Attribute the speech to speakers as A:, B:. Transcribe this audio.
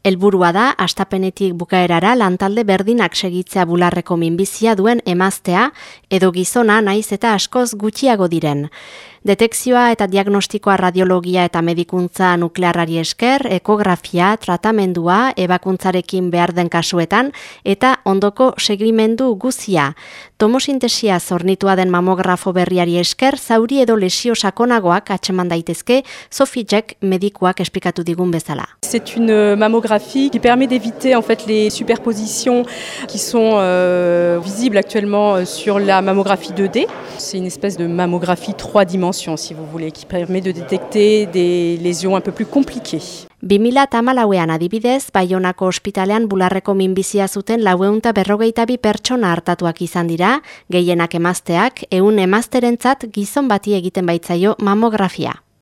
A: Helburua da, astapenetik bukaerara lantalde berdinak segitzea bularreko minbizia duen emaztea edo gizona naiz eta askoz gutxiago diren. Detekzioa eta diagnostikoa radiologia eta medikuntza nuklearrari esker, ekografia, tratamendua, ebakuntzarekin behar den kasuetan eta ondoko segimendu guzia. Tomosintesia zornitua den mamografo berriari esker, zauri edo lesio sakonagoak atxeman daitezke, Sophie Jack medikuak esplikatu digun bezala.
B: C'est une mammographie qui permet d'éviter en fait les superpositions qui sont euh, visibles actuellement sur la mammographie 2D. C'est une espèce de mammographie 3 dimensions dimension, si vous voulez, qui permet de détecter des lésions un peu plus compliquées.
A: 2008an adibidez, Baionako ospitalean bularreko minbizia zuten laueunta berrogeita bi pertsona hartatuak izan dira, gehienak emazteak, eun emazterentzat gizon bati egiten baitzaio mamografia.